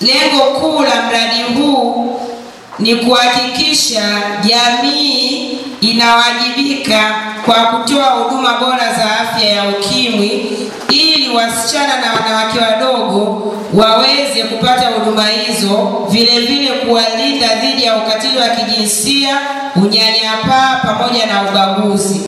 Lengo kuu la mradi huu ni kuhakikisha jamii inawajibika kwa kutoa huduma bora za afya ya ukimwi ili wasichana na wanawake wadogo waweze kupata huduma hizo, vile vile kuwalinda dhidi ya ukatili wa kijinsia, unyanyapaa pamoja na ubaguzi.